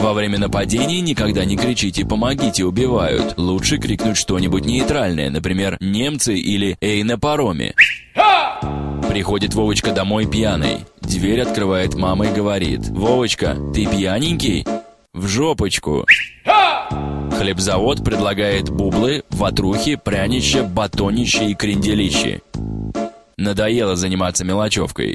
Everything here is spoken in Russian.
Во время нападений никогда не кричите «помогите, убивают». Лучше крикнуть что-нибудь нейтральное, например, «немцы» или «эй, на пароме». Приходит Вовочка домой пьяный. Дверь открывает мама и говорит «Вовочка, ты пьяненький?» «В жопочку». Хлебзавод предлагает бублы, ватрухи, прянища, батонища и кренделищи. Надоело заниматься мелочевкой.